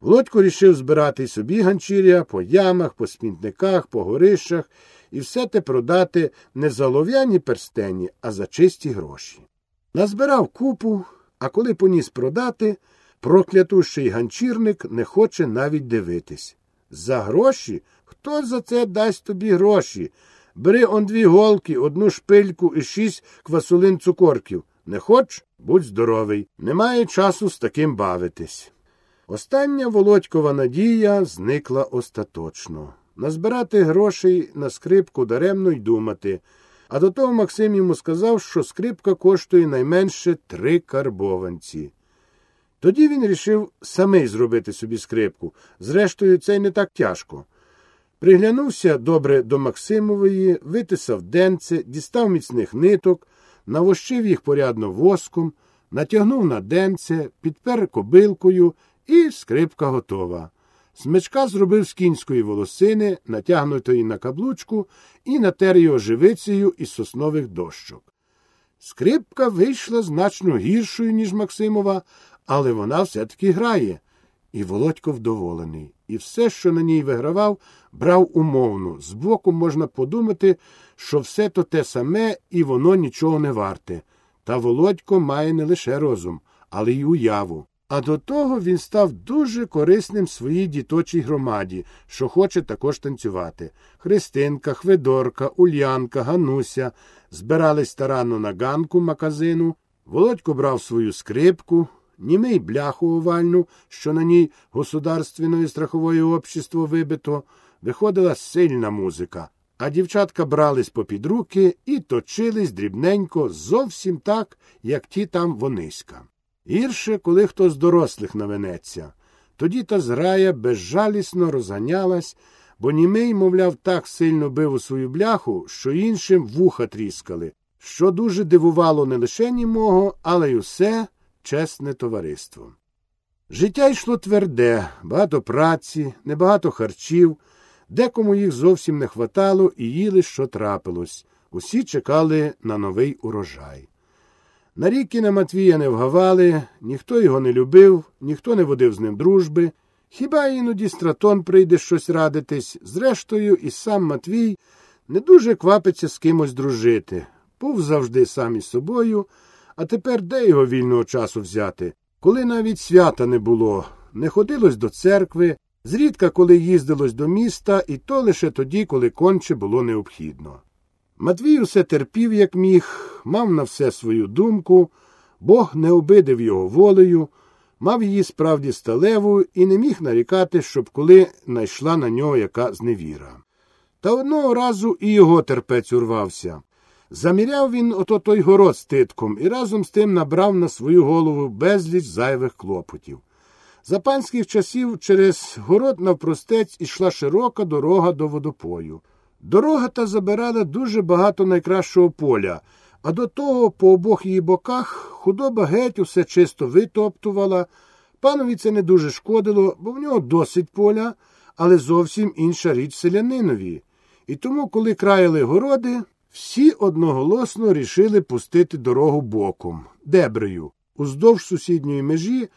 Володько рішив збирати собі ганчір'я по ямах, по смітниках, по горищах і все те продати не за лов'яні перстені, а за чисті гроші. Назбирав купу, а коли поніс продати, проклятущий ганчірник не хоче навіть дивитись. За гроші? Хто за це дасть тобі гроші? Бери он дві голки, одну шпильку і шість квасолин цукорків. Не хоч? Будь здоровий. Немає часу з таким бавитись. Остання Володькова надія зникла остаточно. Назбирати грошей на скрипку даремно й думати. А до того Максим йому сказав, що скрипка коштує найменше три карбованці. Тоді він рішив самий зробити собі скрипку. Зрештою, це й не так тяжко. Приглянувся добре до Максимової, витисав денце, дістав міцних ниток, навощив їх порядно воском, натягнув на денце, підпер кобилкою, і скрипка готова. Смичка зробив з кінської волосини, натягнутої на каблучку, і натер його живицею із соснових дощок. Скрипка вийшла значно гіршою, ніж Максимова, але вона все-таки грає. І Володько вдоволений. І все, що на ній вигравав, брав умовно. Збоку можна подумати, що все то те саме і воно нічого не варте. Та Володько має не лише розум, але й уяву. А до того він став дуже корисним своїй діточій громаді, що хоче також танцювати. Христинка, Хведорка, Ульянка, Гануся збирались старанно на ганку маказину. Володько брав свою скрипку, німий бляху овальну, що на ній государственної страхової общество вибито, виходила сильна музика. А дівчатка брались попід руки і точились дрібненько зовсім так, як ті там вониська. Гірше, коли хто з дорослих навенеться. Тоді та зграя безжалісно розганялась, бо німий, мовляв, так сильно бив у свою бляху, що іншим вуха тріскали, що дуже дивувало не лише німого, але й усе чесне товариство. Життя йшло тверде, багато праці, небагато харчів, декому їх зовсім не хватало і їли, що трапилось. Усі чекали на новий урожай. На ріки на Матвія не вгавали, ніхто його не любив, ніхто не водив з ним дружби. Хіба іноді стратон прийде щось радитись, зрештою, і сам Матвій не дуже квапиться з кимось дружити. Був завжди сам із собою, а тепер де його вільного часу взяти? Коли навіть свята не було, не ходилось до церкви, зрідка коли їздилось до міста, і то лише тоді, коли конче було необхідно. Матвій усе терпів, як міг, мав на все свою думку, Бог не обидив його волею, мав її справді сталеву і не міг нарікати, щоб коли найшла на нього яка зневіра. Та одного разу і його терпець урвався. Заміряв він ото той город з титком і разом з тим набрав на свою голову безліч зайвих клопотів. За панських часів через город навпростець ішла широка дорога до водопою. Дорога та забирала дуже багато найкращого поля, а до того по обох її боках худоба геть усе чисто витоптувала. Панові це не дуже шкодило, бо в нього досить поля, але зовсім інша річ селянинові. І тому, коли краяли городи, всі одноголосно рішили пустити дорогу боком, дебрею, уздовж сусідньої межі.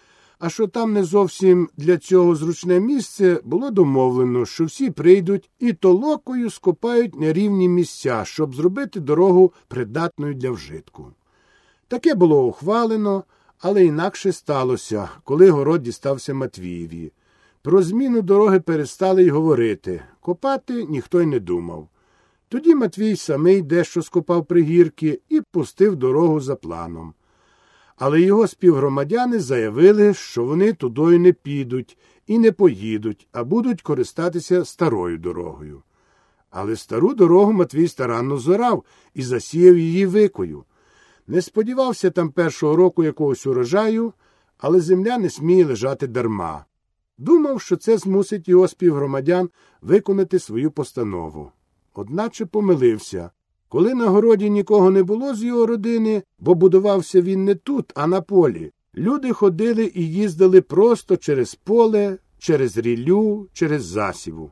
А що там не зовсім для цього зручне місце, було домовлено, що всі прийдуть і толокою скопають нерівні місця, щоб зробити дорогу придатною для вжитку. Таке було ухвалено, але інакше сталося, коли город дістався Матвієві. Про зміну дороги перестали й говорити. Копати ніхто й не думав. Тоді Матвій самий дещо скопав пригірки і пустив дорогу за планом але його співгромадяни заявили, що вони тудою не підуть і не поїдуть, а будуть користатися старою дорогою. Але стару дорогу Матвій старанно зорав і засіяв її викою. Не сподівався там першого року якогось урожаю, але земля не сміє лежати дарма. Думав, що це змусить його співгромадян виконати свою постанову. Одначе помилився. Коли на городі нікого не було з його родини, бо будувався він не тут, а на полі, люди ходили і їздили просто через поле, через ріллю, через засіву.